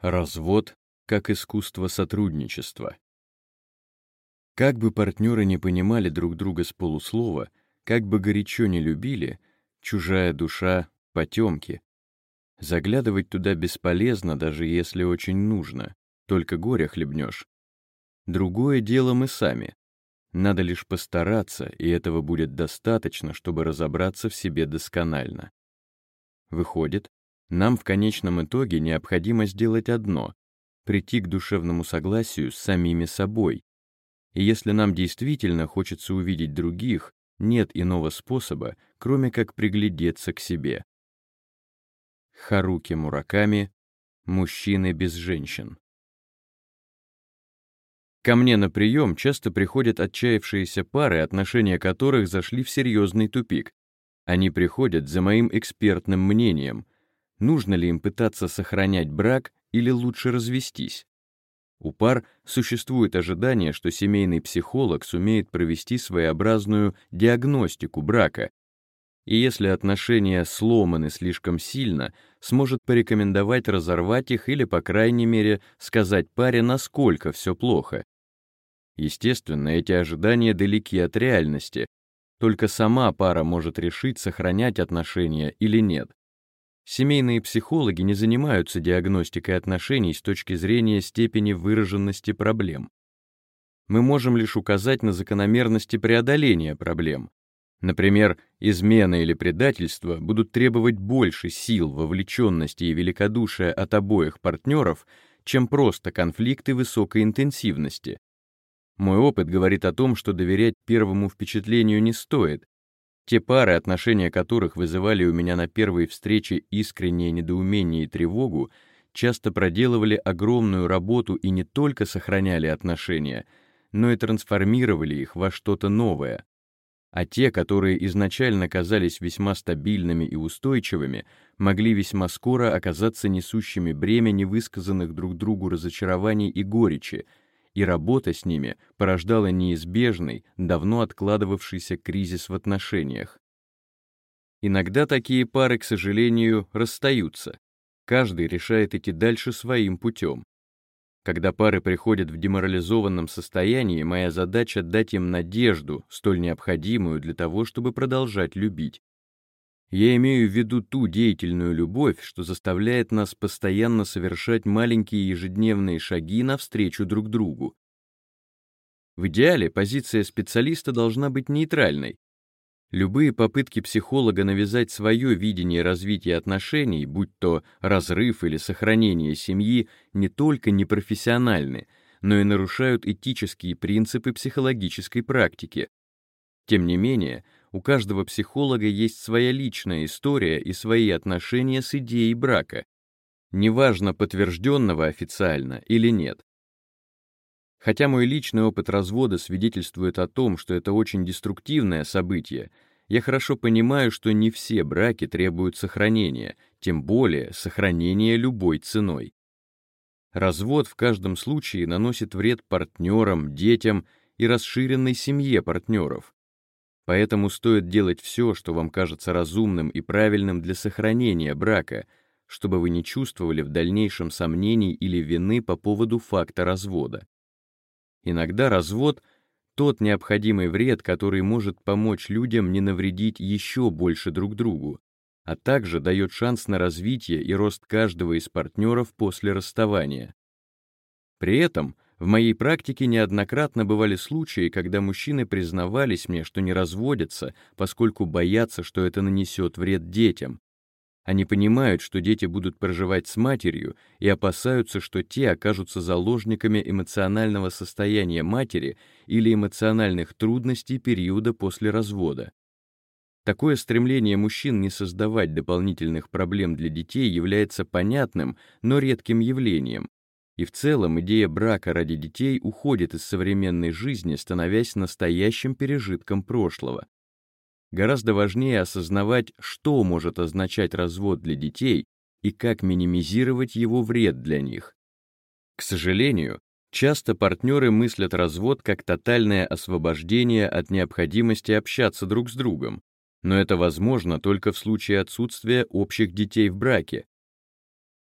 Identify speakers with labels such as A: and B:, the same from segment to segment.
A: Развод как искусство сотрудничества. Как бы партнеры не понимали друг друга с полуслова, как бы горячо не любили, чужая душа — потемки. Заглядывать туда бесполезно, даже если очень нужно, только горя хлебнешь. Другое дело мы сами. Надо лишь постараться, и этого будет достаточно, чтобы разобраться в себе досконально. Выходит, нам в конечном итоге необходимо сделать одно — прийти к душевному согласию с самими собой. И если нам действительно хочется увидеть других, нет иного способа, кроме как приглядеться к себе. Харуки Мураками «Мужчины без женщин». Ко мне на прием часто приходят отчаявшиеся пары, отношения которых зашли в серьезный тупик. Они приходят за моим экспертным мнением — нужно ли им пытаться сохранять брак или лучше развестись. У пар существует ожидание, что семейный психолог сумеет провести своеобразную диагностику брака, и если отношения сломаны слишком сильно, сможет порекомендовать разорвать их или, по крайней мере, сказать паре, насколько все плохо. Естественно, эти ожидания далеки от реальности, только сама пара может решить, сохранять отношения или нет. Семейные психологи не занимаются диагностикой отношений с точки зрения степени выраженности проблем. Мы можем лишь указать на закономерности преодоления проблем. Например, измена или предательство будут требовать больше сил, вовлеченности и великодушия от обоих партнеров, чем просто конфликты высокой интенсивности. Мой опыт говорит о том, что доверять первому впечатлению не стоит, те пары, отношения которых вызывали у меня на первой встрече искреннее недоумение и тревогу, часто проделывали огромную работу и не только сохраняли отношения, но и трансформировали их во что-то новое. А те, которые изначально казались весьма стабильными и устойчивыми, могли весьма скоро оказаться несущими бремя невысказанных друг другу разочарований и горечи, и работа с ними порождала неизбежный, давно откладывавшийся кризис в отношениях. Иногда такие пары, к сожалению, расстаются. Каждый решает идти дальше своим путем. Когда пары приходят в деморализованном состоянии, моя задача — дать им надежду, столь необходимую для того, чтобы продолжать любить. Я имею в виду ту деятельную любовь, что заставляет нас постоянно совершать маленькие ежедневные шаги навстречу друг другу. В идеале позиция специалиста должна быть нейтральной. Любые попытки психолога навязать свое видение развития отношений, будь то разрыв или сохранение семьи, не только непрофессиональны, но и нарушают этические принципы психологической практики. Тем не менее, у каждого психолога есть своя личная история и свои отношения с идеей брака, неважно, подтвержденного официально или нет. Хотя мой личный опыт развода свидетельствует о том, что это очень деструктивное событие, я хорошо понимаю, что не все браки требуют сохранения, тем более сохранения любой ценой. Развод в каждом случае наносит вред партнерам, детям и расширенной семье партнеров. Поэтому стоит делать все, что вам кажется разумным и правильным для сохранения брака, чтобы вы не чувствовали в дальнейшем сомнений или вины по поводу факта развода. Иногда развод — тот необходимый вред, который может помочь людям не навредить еще больше друг другу, а также дает шанс на развитие и рост каждого из партнеров после расставания. При этом в моей практике неоднократно бывали случаи, когда мужчины признавались мне, что не разводятся, поскольку боятся, что это нанесет вред детям. Они понимают, что дети будут проживать с матерью и опасаются, что те окажутся заложниками эмоционального состояния матери или эмоциональных трудностей периода после развода. Такое стремление мужчин не создавать дополнительных проблем для детей является понятным, но редким явлением, и в целом идея брака ради детей уходит из современной жизни, становясь настоящим пережитком прошлого. Гораздо важнее осознавать, что может означать развод для детей и как минимизировать его вред для них. К сожалению, Часто партнеры мыслят развод как тотальное освобождение от необходимости общаться друг с другом, но это возможно только в случае отсутствия общих детей в браке.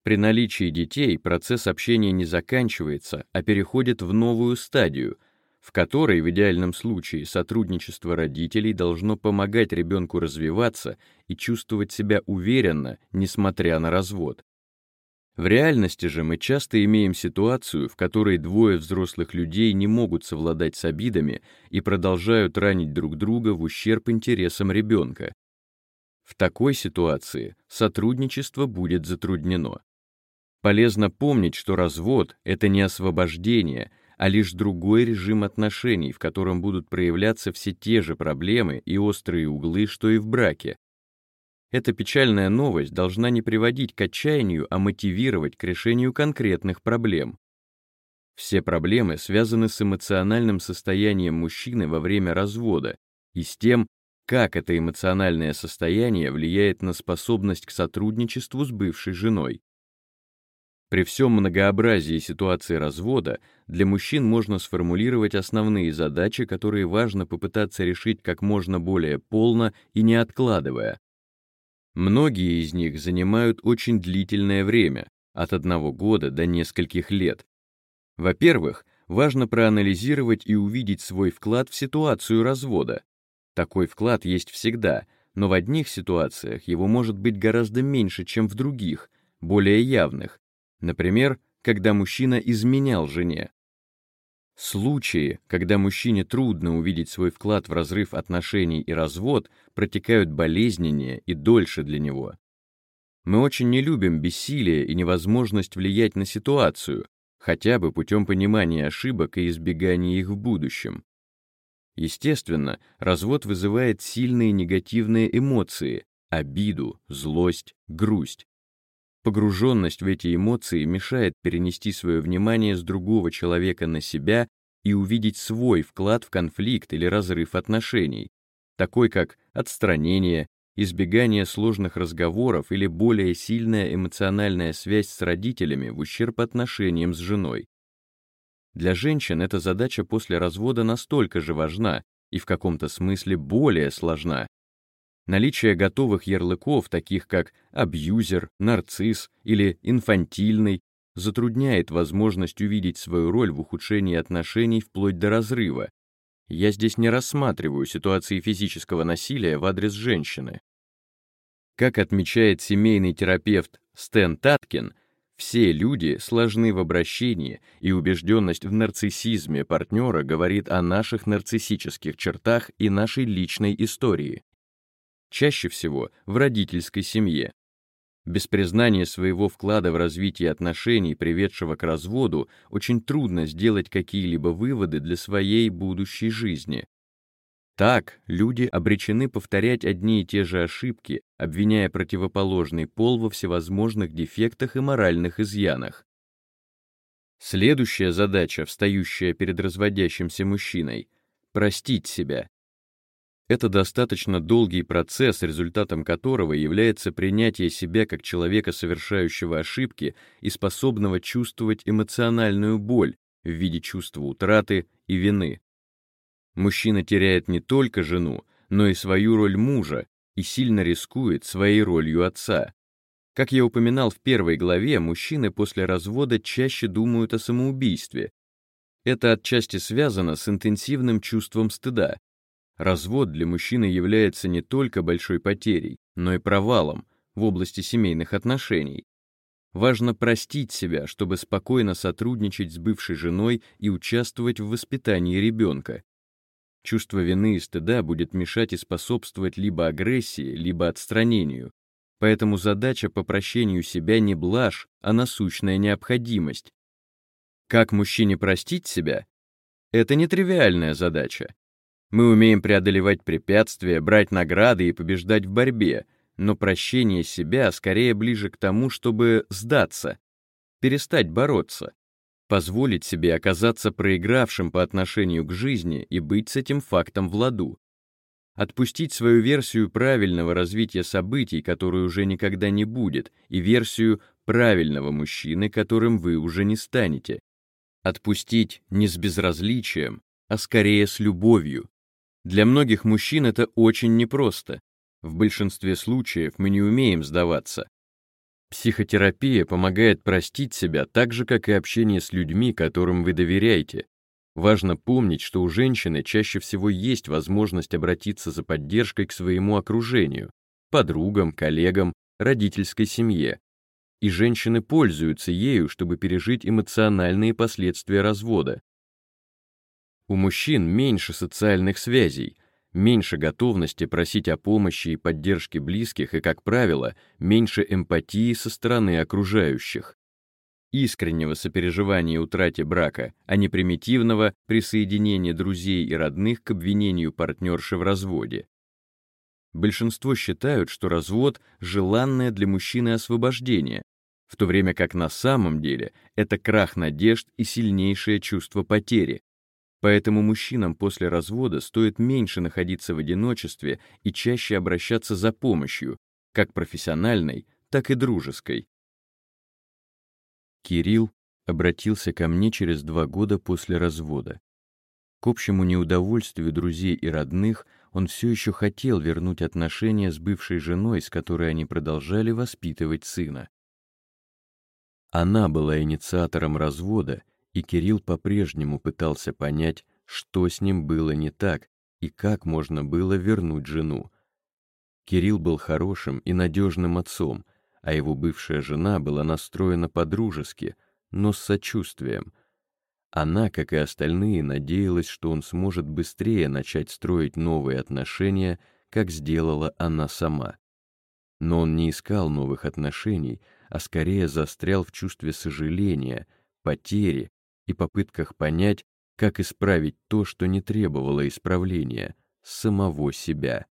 A: При наличии детей процесс общения не заканчивается, а переходит в новую стадию, в которой в идеальном случае сотрудничество родителей должно помогать ребенку развиваться и чувствовать себя уверенно, несмотря на развод. В реальности же мы часто имеем ситуацию, в которой двое взрослых людей не могут совладать с обидами и продолжают ранить друг друга в ущерб интересам ребенка. В такой ситуации сотрудничество будет затруднено. Полезно помнить, что развод — это не освобождение, а лишь другой режим отношений, в котором будут проявляться все те же проблемы и острые углы, что и в браке, эта печальная новость должна не приводить к отчаянию, а мотивировать к решению конкретных проблем. Все проблемы связаны с эмоциональным состоянием мужчины во время развода и с тем, как это эмоциональное состояние влияет на способность к сотрудничеству с бывшей женой. При всем многообразии ситуации развода для мужчин можно сформулировать основные задачи, которые важно попытаться решить как можно более полно и не откладывая, Многие из них занимают очень длительное время, от одного года до нескольких лет. Во-первых, важно проанализировать и увидеть свой вклад в ситуацию развода. Такой вклад есть всегда, но в одних ситуациях его может быть гораздо меньше, чем в других, более явных. Например, когда мужчина изменял жене. Случаи, когда мужчине трудно увидеть свой вклад в разрыв отношений и развод, протекают болезненнее и дольше для него. Мы очень не любим бессилие и невозможность влиять на ситуацию, хотя бы путем понимания ошибок и избегания их в будущем. Естественно, развод вызывает сильные негативные эмоции, обиду, злость, грусть. Погруженность в эти эмоции мешает перенести свое внимание с другого человека на себя и увидеть свой вклад в конфликт или разрыв отношений, такой как отстранение, избегание сложных разговоров или более сильная эмоциональная связь с родителями в ущерб отношениям с женой. Для женщин эта задача после развода настолько же важна и в каком-то смысле более сложна, Наличие готовых ярлыков, таких как абьюзер, нарцисс или инфантильный, затрудняет возможность увидеть свою роль в ухудшении отношений вплоть до разрыва. Я здесь не рассматриваю ситуации физического насилия в адрес женщины. Как отмечает семейный терапевт Стэн Таткин, все люди сложны в обращении, и убежденность в нарциссизме партнера говорит о наших нарциссических чертах и нашей личной истории чаще всего в родительской семье. Без признания своего вклада в развитие отношений, приведшего к разводу, очень трудно сделать какие-либо выводы для своей будущей жизни. Так, люди обречены повторять одни и те же ошибки, обвиняя противоположный пол во всевозможных дефектах и моральных изъянах. Следующая задача, встающая перед разводящимся мужчиной — простить себя. Это достаточно долгий процесс, результатом которого является принятие себя как человека, совершающего ошибки и способного чувствовать эмоциональную боль в виде чувства утраты и вины. Мужчина теряет не только жену, но и свою роль мужа и сильно рискует своей ролью отца. Как я упоминал в первой главе, мужчины после развода чаще думают о самоубийстве. Это отчасти связано с интенсивным чувством стыда, Развод для мужчины является не только большой потерей, но и провалом в области семейных отношений. Важно простить себя, чтобы спокойно сотрудничать с бывшей женой и участвовать в воспитании ребенка. Чувство вины и стыда будет мешать и способствовать либо агрессии, либо отстранению. Поэтому задача по прощению себя не блажь, а насущная необходимость. Как мужчине простить себя? Это нетривиальная задача. Мы умеем преодолевать препятствия, брать награды и побеждать в борьбе, но прощение себя скорее ближе к тому, чтобы сдаться, перестать бороться, позволить себе оказаться проигравшим по отношению к жизни и быть с этим фактом в ладу. Отпустить свою версию правильного развития событий, которой уже никогда не будет, и версию правильного мужчины, которым вы уже не станете. Отпустить не с безразличием, а скорее с любовью. Для многих мужчин это очень непросто. В большинстве случаев мы не умеем сдаваться. Психотерапия помогает простить себя так же, как и общение с людьми, которым вы доверяете. Важно помнить, что у женщины чаще всего есть возможность обратиться за поддержкой к своему окружению, подругам, коллегам, родительской семье. И женщины пользуются ею, чтобы пережить эмоциональные последствия развода. У мужчин меньше социальных связей, меньше готовности просить о помощи и поддержке близких и, как правило, меньше эмпатии со стороны окружающих. Искреннего сопереживания утрате брака, а не примитивного присоединения друзей и родных к обвинению партнерши в разводе. Большинство считают, что развод — желанное для мужчины освобождение, в то время как на самом деле это крах надежд и сильнейшее чувство потери, Поэтому мужчинам после развода стоит меньше находиться в одиночестве и чаще обращаться за помощью, как профессиональной, так и дружеской. Кирилл обратился ко мне через два года после развода. К общему неудовольствию друзей и родных он все еще хотел вернуть отношения с бывшей женой, с которой они продолжали воспитывать сына. Она была инициатором развода и Кирилл по-прежнему пытался понять, что с ним было не так и как можно было вернуть жену. Кирилл был хорошим и надежным отцом, а его бывшая жена была настроена по-дружески, но с сочувствием. Она, как и остальные, надеялась, что он сможет быстрее начать строить новые отношения, как сделала она сама. Но он не искал новых отношений, а скорее застрял в чувстве сожаления, потери и попытках понять, как исправить то, что не требовало исправления, самого себя.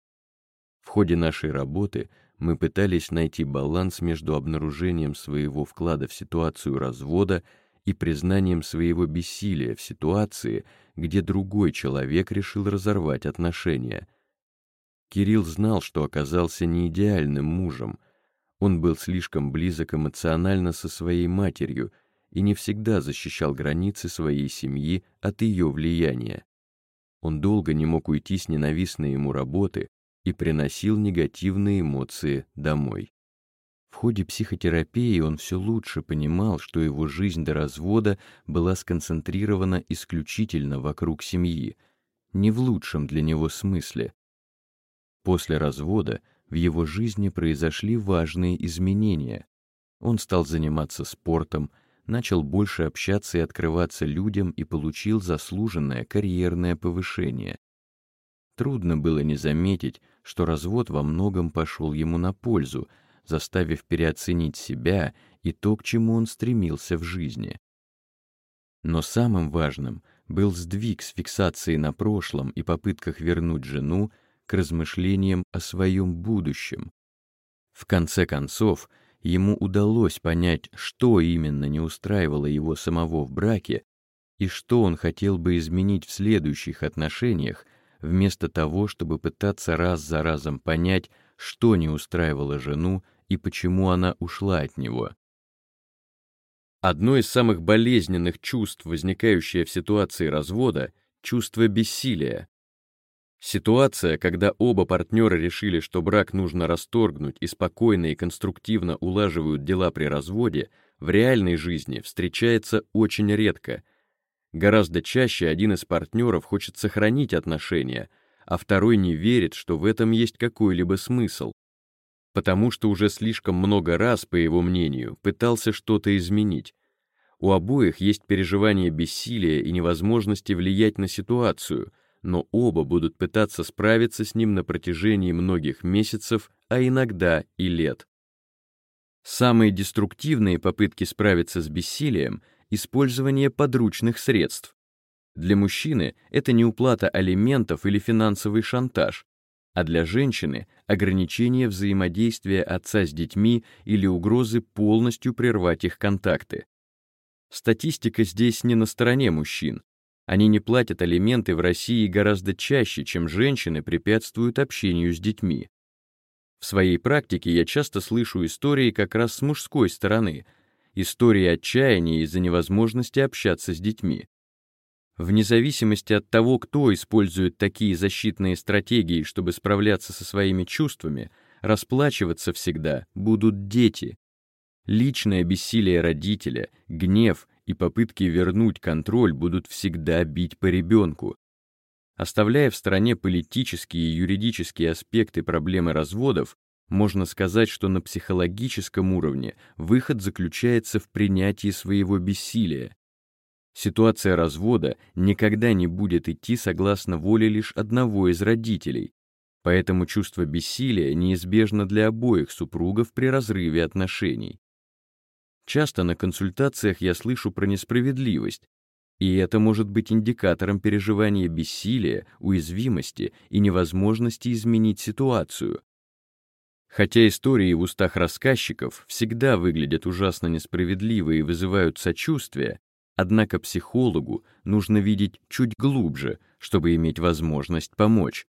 A: В ходе нашей работы мы пытались найти баланс между обнаружением своего вклада в ситуацию развода и признанием своего бессилия в ситуации, где другой человек решил разорвать отношения. Кирилл знал, что оказался не идеальным мужем. Он был слишком близок эмоционально со своей матерью — и не всегда защищал границы своей семьи от ее влияния. Он долго не мог уйти с ненавистной ему работы и приносил негативные эмоции домой. В ходе психотерапии он все лучше понимал, что его жизнь до развода была сконцентрирована исключительно вокруг семьи, не в лучшем для него смысле. После развода в его жизни произошли важные изменения. Он стал заниматься спортом, начал больше общаться и открываться людям и получил заслуженное карьерное повышение. Трудно было не заметить, что развод во многом пошел ему на пользу, заставив переоценить себя и то, к чему он стремился в жизни. Но самым важным был сдвиг с фиксацией на прошлом и попытках вернуть жену к размышлениям о своем будущем. В конце концов, ему удалось понять, что именно не устраивало его самого в браке и что он хотел бы изменить в следующих отношениях, вместо того, чтобы пытаться раз за разом понять, что не устраивало жену и почему она ушла от него. Одно из самых болезненных чувств, возникающее в ситуации развода, чувство бессилия. Ситуация, когда оба партнера решили, что брак нужно расторгнуть и спокойно и конструктивно улаживают дела при разводе, в реальной жизни встречается очень редко. Гораздо чаще один из партнеров хочет сохранить отношения, а второй не верит, что в этом есть какой-либо смысл, потому что уже слишком много раз, по его мнению, пытался что-то изменить. У обоих есть переживание бессилия и невозможности влиять на ситуацию — но оба будут пытаться справиться с ним на протяжении многих месяцев, а иногда и лет. Самые деструктивные попытки справиться с бессилием — использование подручных средств. Для мужчины это не уплата алиментов или финансовый шантаж, а для женщины — ограничение взаимодействия отца с детьми или угрозы полностью прервать их контакты. Статистика здесь не на стороне мужчин, они не платят алименты в России гораздо чаще, чем женщины препятствуют общению с детьми. В своей практике я часто слышу истории как раз с мужской стороны. истории отчаяния из-за невозможности общаться с детьми. Вне зависимости от того, кто использует такие защитные стратегии, чтобы справляться со своими чувствами, расплачиваться всегда будут дети. Личное бессилие родителя, гнев и попытки вернуть контроль будут всегда бить по ребенку. Оставляя в стороне политические и юридические аспекты проблемы разводов, можно сказать, что на психологическом уровне выход заключается в принятии своего бессилия. Ситуация развода никогда не будет идти согласно воле лишь одного из родителей, поэтому чувство бессилия неизбежно для обоих супругов при разрыве отношений. Часто на консультациях я слышу про несправедливость, и это может быть индикатором переживания бессилия, уязвимости и невозможности изменить ситуацию. Хотя истории в устах рассказчиков всегда выглядят ужасно несправедливо и вызывают сочувствие, однако психологу нужно видеть чуть глубже, чтобы иметь возможность помочь.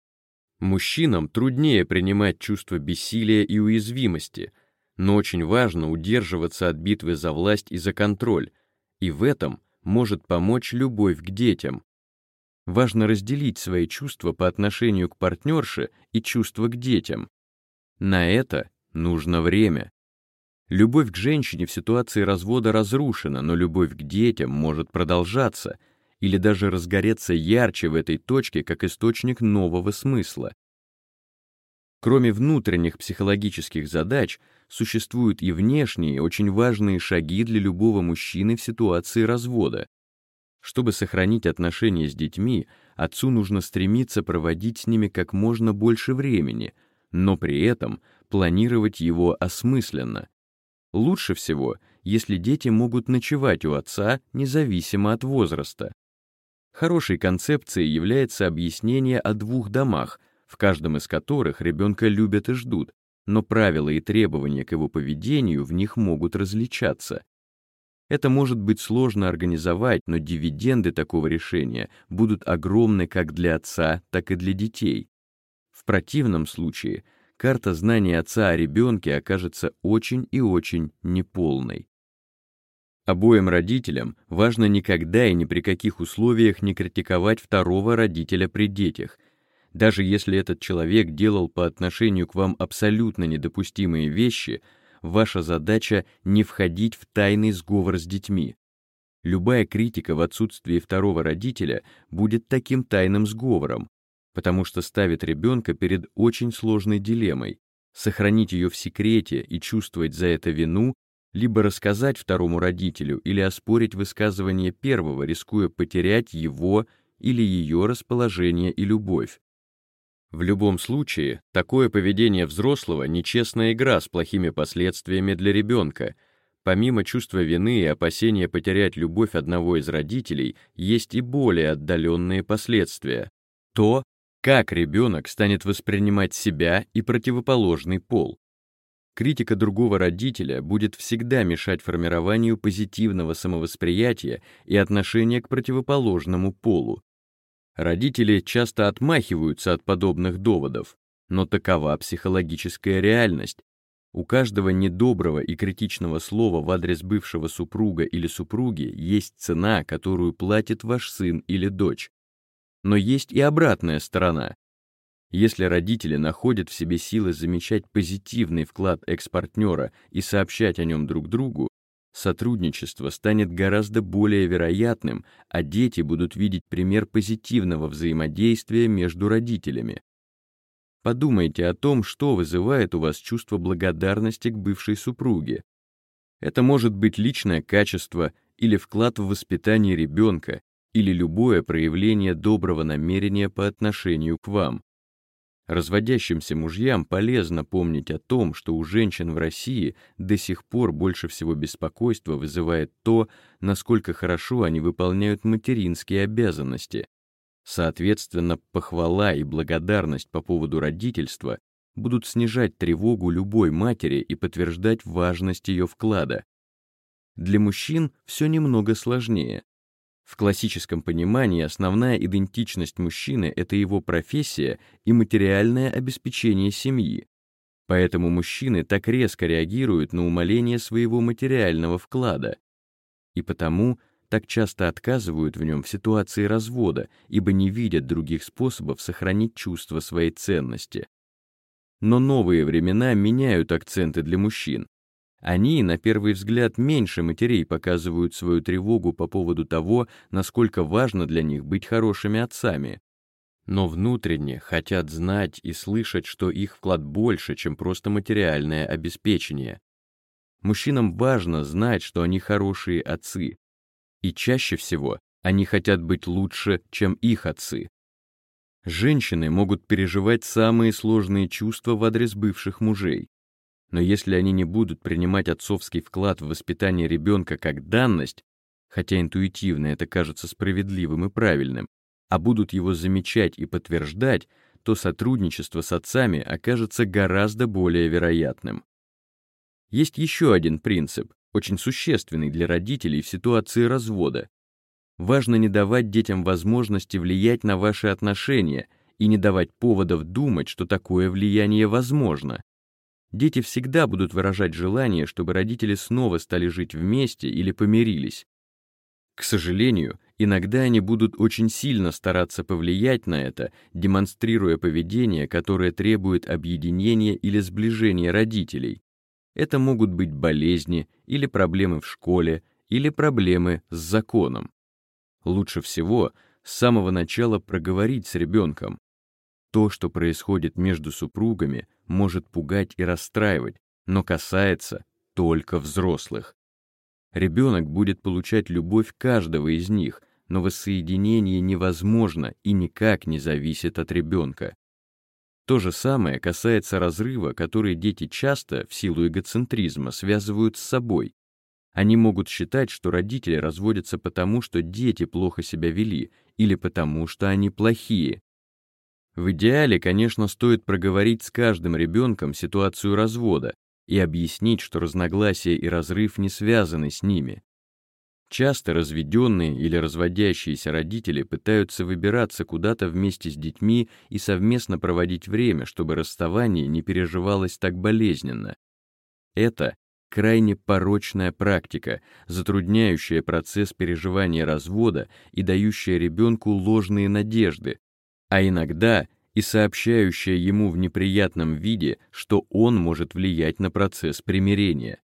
A: Мужчинам труднее принимать чувство бессилия и уязвимости — но очень важно удерживаться от битвы за власть и за контроль, и в этом может помочь любовь к детям. Важно разделить свои чувства по отношению к партнерше и чувства к детям. На это нужно время. Любовь к женщине в ситуации развода разрушена, но любовь к детям может продолжаться или даже разгореться ярче в этой точке как источник нового смысла. Кроме внутренних психологических задач, существуют и внешние, очень важные шаги для любого мужчины в ситуации развода. Чтобы сохранить отношения с детьми, отцу нужно стремиться проводить с ними как можно больше времени, но при этом планировать его осмысленно. Лучше всего, если дети могут ночевать у отца независимо от возраста. Хорошей концепцией является объяснение о двух домах, в каждом из которых ребенка любят и ждут, но правила и требования к его поведению в них могут различаться. Это может быть сложно организовать, но дивиденды такого решения будут огромны как для отца, так и для детей. В противном случае карта знания отца о ребенке окажется очень и очень неполной. Обоим родителям важно никогда и ни при каких условиях не критиковать второго родителя при детях, даже если этот человек делал по отношению к вам абсолютно недопустимые вещи, ваша задача не входить в тайный сговор с детьми. Любая критика в отсутствии второго родителя будет таким тайным сговором, потому что ставит ребенка перед очень сложной дилеммой — сохранить ее в секрете и чувствовать за это вину, либо рассказать второму родителю или оспорить высказывание первого, рискуя потерять его или ее расположение и любовь. В любом случае, такое поведение взрослого — нечестная игра с плохими последствиями для ребенка. Помимо чувства вины и опасения потерять любовь одного из родителей, есть и более отдаленные последствия. То, как ребенок станет воспринимать себя и противоположный пол. Критика другого родителя будет всегда мешать формированию позитивного самовосприятия и отношения к противоположному полу, Родители часто отмахиваются от подобных доводов, но такова психологическая реальность. У каждого недоброго и критичного слова в адрес бывшего супруга или супруги есть цена, которую платит ваш сын или дочь. Но есть и обратная сторона. Если родители находят в себе силы замечать позитивный вклад экс-партнера и сообщать о нем друг другу, сотрудничество станет гораздо более вероятным, а дети будут видеть пример позитивного взаимодействия между родителями. Подумайте о том, что вызывает у вас чувство благодарности к бывшей супруге. Это может быть личное качество или вклад в воспитание ребенка, или любое проявление доброго намерения по отношению к вам. Разводящимся мужьям полезно помнить о том, что у женщин в России до сих пор больше всего беспокойства вызывает то, насколько хорошо они выполняют материнские обязанности. Соответственно, похвала и благодарность по поводу родительства будут снижать тревогу любой матери и подтверждать важность ее вклада. Для мужчин все немного сложнее. В классическом понимании основная идентичность мужчины — это его профессия и материальное обеспечение семьи. Поэтому мужчины так резко реагируют на умаление своего материального вклада. И потому так часто отказывают в нем в ситуации развода, ибо не видят других способов сохранить чувство своей ценности. Но новые времена меняют акценты для мужчин. Они, на первый взгляд, меньше матерей показывают свою тревогу по поводу того, насколько важно для них быть хорошими отцами. Но внутренне хотят знать и слышать, что их вклад больше, чем просто материальное обеспечение. Мужчинам важно знать, что они хорошие отцы, и чаще всего они хотят быть лучше, чем их отцы. Женщины могут переживать самые сложные чувства в адрес бывших мужей. Но если они не будут принимать отцовский вклад в воспитание ребенка как данность, хотя интуитивно это кажется справедливым и правильным, а будут его замечать и подтверждать, то сотрудничество с отцами окажется гораздо более вероятным. Есть еще один принцип, очень существенный для родителей в ситуации развода. Важно не давать детям возможности влиять на ваши отношения и не давать поводов думать, что такое влияние возможно. Дети всегда будут выражать желание, чтобы родители снова стали жить вместе или помирились. К сожалению, иногда они будут очень сильно стараться повлиять на это, демонстрируя поведение, которое требует объединения или сближения родителей. Это могут быть болезни или проблемы в школе, или проблемы с законом. Лучше всего с самого начала проговорить с ребенком. То, что происходит между супругами, может пугать и расстраивать, но касается только взрослых. Ребенок будет получать любовь каждого из них, но воссоединение невозможно и никак не зависит от ребенка. То же самое касается разрыва, который дети часто, в силу эгоцентризма, связывают с собой. Они могут считать, что родители разводятся потому, что дети плохо себя вели, или потому, что они плохие. В идеале, конечно, стоит проговорить с каждым ребенком ситуацию развода и объяснить, что разногласия и разрыв не связаны с ними. Часто разведенные или разводящиеся родители пытаются выбираться куда-то вместе с детьми и совместно проводить время, чтобы расставание не переживалось так болезненно. Это крайне порочная практика, затрудняющая процесс переживания развода и дающая ребенку ложные надежды, а иногда и сообщающая ему в неприятном виде, что он может влиять на процесс примирения.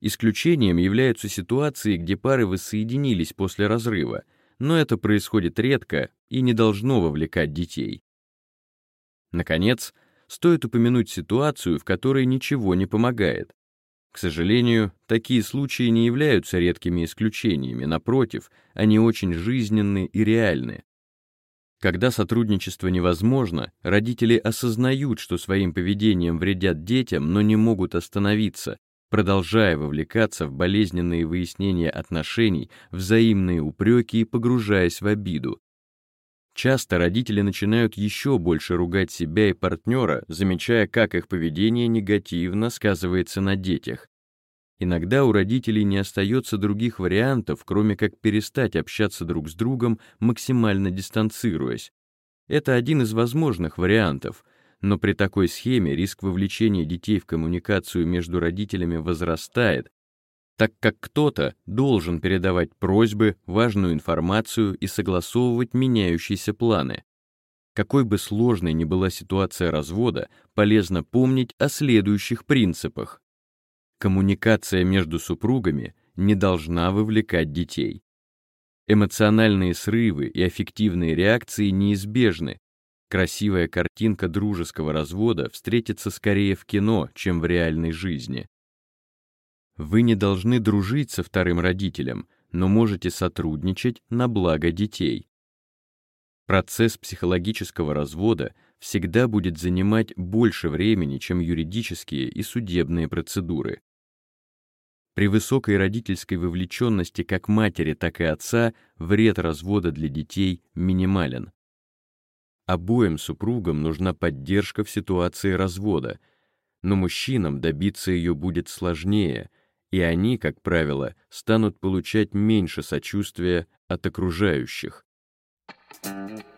A: Исключением являются ситуации, где пары воссоединились после разрыва, но это происходит редко и не должно вовлекать детей. Наконец, стоит упомянуть ситуацию, в которой ничего не помогает. К сожалению, такие случаи не являются редкими исключениями, напротив, они очень жизненны и реальны. Когда сотрудничество невозможно, родители осознают, что своим поведением вредят детям, но не могут остановиться, продолжая вовлекаться в болезненные выяснения отношений, взаимные упреки и погружаясь в обиду. Часто родители начинают еще больше ругать себя и партнера, замечая, как их поведение негативно сказывается на детях. Иногда у родителей не остается других вариантов, кроме как перестать общаться друг с другом, максимально дистанцируясь. Это один из возможных вариантов, но при такой схеме риск вовлечения детей в коммуникацию между родителями возрастает, так как кто-то должен передавать просьбы, важную информацию и согласовывать меняющиеся планы. Какой бы сложной ни была ситуация развода, полезно помнить о следующих принципах. Коммуникация между супругами не должна вовлекать детей. Эмоциональные срывы и аффективные реакции неизбежны, Красивая картинка дружеского развода встретится скорее в кино, чем в реальной жизни. Вы не должны дружить со вторым родителем, но можете сотрудничать на благо детей. Процесс психологического развода всегда будет занимать больше времени, чем юридические и судебные процедуры. При высокой родительской вовлеченности как матери, так и отца вред развода для детей минимален. Обоим супругам нужна поддержка в ситуации развода, но мужчинам добиться ее будет сложнее, и они, как правило, станут получать меньше сочувствия от окружающих. Thank you.